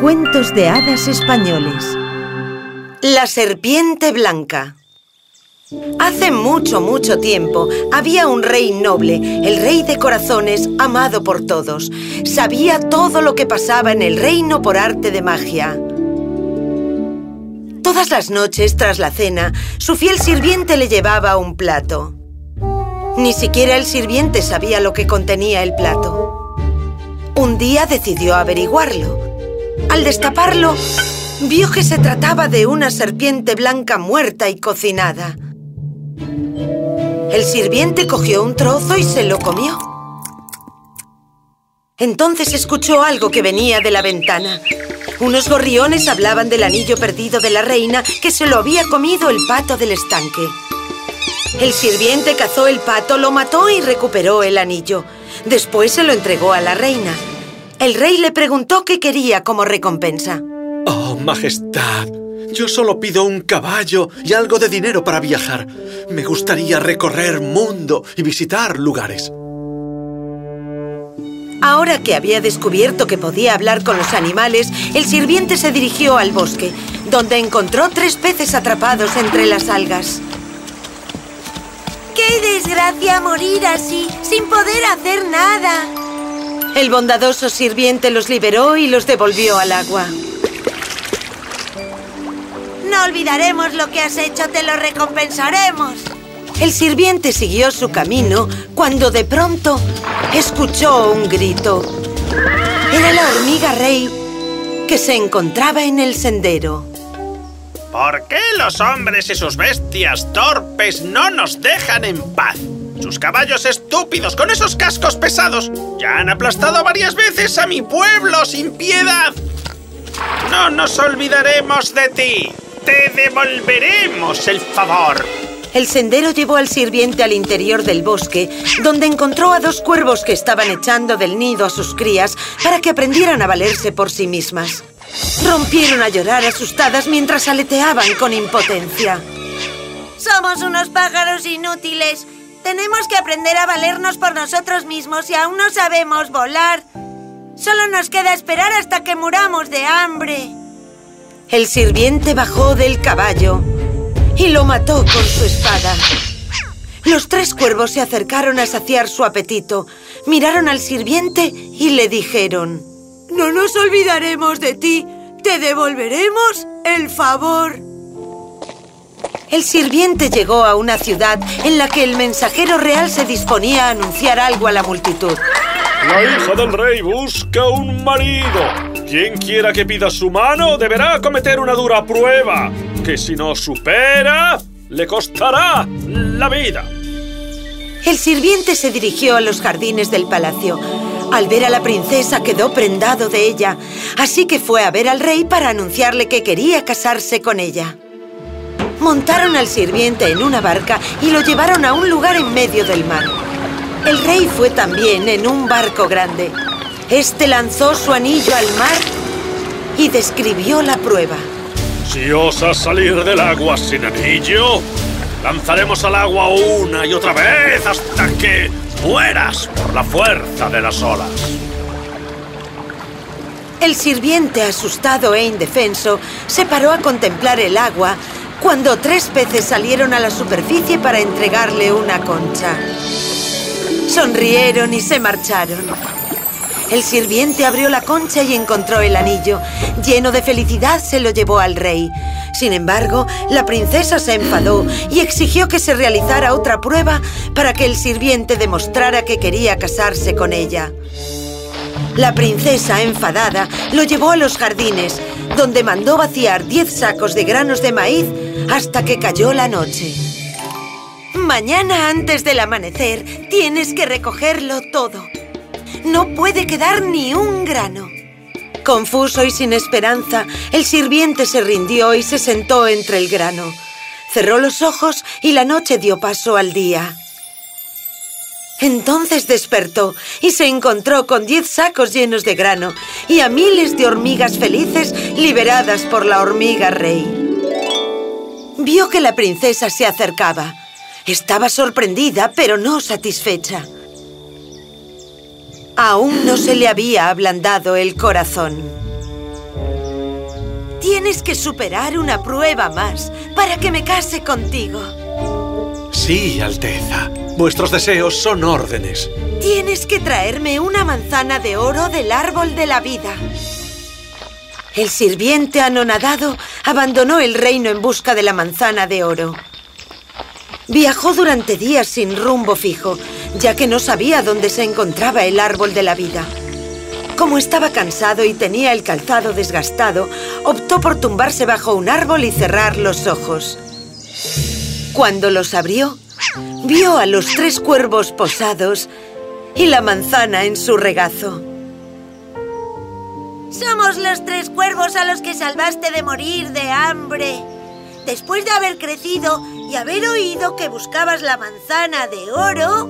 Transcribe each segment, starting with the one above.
Cuentos de hadas españoles La serpiente blanca Hace mucho, mucho tiempo había un rey noble, el rey de corazones, amado por todos. Sabía todo lo que pasaba en el reino por arte de magia. Todas las noches, tras la cena, su fiel sirviente le llevaba un plato. Ni siquiera el sirviente sabía lo que contenía el plato. Un día decidió averiguarlo. Al destaparlo, vio que se trataba de una serpiente blanca muerta y cocinada. El sirviente cogió un trozo y se lo comió. Entonces escuchó algo que venía de la ventana. Unos gorriones hablaban del anillo perdido de la reina que se lo había comido el pato del estanque. El sirviente cazó el pato, lo mató y recuperó el anillo. Después se lo entregó a la reina. El rey le preguntó qué quería como recompensa. ¡Oh, majestad! Yo solo pido un caballo y algo de dinero para viajar. Me gustaría recorrer mundo y visitar lugares. Ahora que había descubierto que podía hablar con los animales, el sirviente se dirigió al bosque, donde encontró tres peces atrapados entre las algas. ¡Qué desgracia morir así, sin poder hacer nada! El bondadoso sirviente los liberó y los devolvió al agua. No olvidaremos lo que has hecho, te lo recompensaremos. El sirviente siguió su camino cuando de pronto escuchó un grito. Era la hormiga rey que se encontraba en el sendero. ¿Por qué los hombres y sus bestias torpes no nos dejan en paz? Sus caballos estúpidos con esos cascos pesados ya han aplastado varias veces a mi pueblo sin piedad. No nos olvidaremos de ti. Te devolveremos el favor. El sendero llevó al sirviente al interior del bosque, donde encontró a dos cuervos que estaban echando del nido a sus crías para que aprendieran a valerse por sí mismas. Rompieron a llorar asustadas mientras aleteaban con impotencia. Somos unos pájaros inútiles. Tenemos que aprender a valernos por nosotros mismos y aún no sabemos volar. Solo nos queda esperar hasta que muramos de hambre. El sirviente bajó del caballo y lo mató con su espada. Los tres cuervos se acercaron a saciar su apetito, miraron al sirviente y le dijeron... No nos olvidaremos de ti. Te devolveremos el favor. El sirviente llegó a una ciudad en la que el mensajero real se disponía a anunciar algo a la multitud. La hija del rey busca un marido. Quien quiera que pida su mano deberá cometer una dura prueba, que si no supera, le costará la vida. El sirviente se dirigió a los jardines del palacio. Al ver a la princesa quedó prendado de ella, así que fue a ver al rey para anunciarle que quería casarse con ella. Montaron al sirviente en una barca y lo llevaron a un lugar en medio del mar. El rey fue también en un barco grande. Este lanzó su anillo al mar y describió la prueba. Si osas salir del agua sin anillo, lanzaremos al agua una y otra vez hasta que mueras por la fuerza de las olas. El sirviente, asustado e indefenso, se paró a contemplar el agua cuando tres peces salieron a la superficie para entregarle una concha. Sonrieron y se marcharon. El sirviente abrió la concha y encontró el anillo. Lleno de felicidad se lo llevó al rey. Sin embargo, la princesa se enfadó y exigió que se realizara otra prueba para que el sirviente demostrara que quería casarse con ella. La princesa, enfadada, lo llevó a los jardines, donde mandó vaciar diez sacos de granos de maíz hasta que cayó la noche. Mañana antes del amanecer tienes que recogerlo todo. No puede quedar ni un grano. Confuso y sin esperanza, el sirviente se rindió y se sentó entre el grano. Cerró los ojos y la noche dio paso al día. Entonces despertó y se encontró con diez sacos llenos de grano y a miles de hormigas felices liberadas por la hormiga rey. Vio que la princesa se acercaba. Estaba sorprendida, pero no satisfecha. Aún no se le había ablandado el corazón. Tienes que superar una prueba más para que me case contigo. Sí, Alteza. Vuestros deseos son órdenes. Tienes que traerme una manzana de oro del árbol de la vida. El sirviente anonadado abandonó el reino en busca de la manzana de oro. Viajó durante días sin rumbo fijo, ya que no sabía dónde se encontraba el árbol de la vida. Como estaba cansado y tenía el calzado desgastado, optó por tumbarse bajo un árbol y cerrar los ojos. Cuando los abrió, vio a los tres cuervos posados y la manzana en su regazo. Somos los tres cuervos a los que salvaste de morir de hambre. Después de haber crecido y haber oído que buscabas la manzana de oro,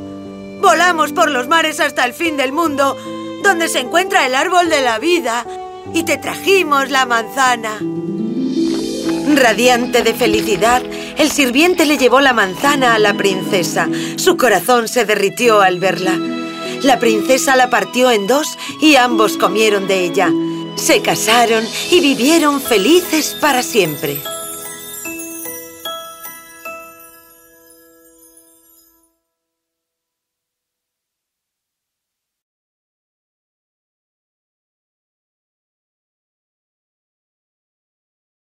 volamos por los mares hasta el fin del mundo, donde se encuentra el árbol de la vida, y te trajimos la manzana. Radiante de felicidad, el sirviente le llevó la manzana a la princesa. Su corazón se derritió al verla. La princesa la partió en dos y ambos comieron de ella. Se casaron y vivieron felices para siempre.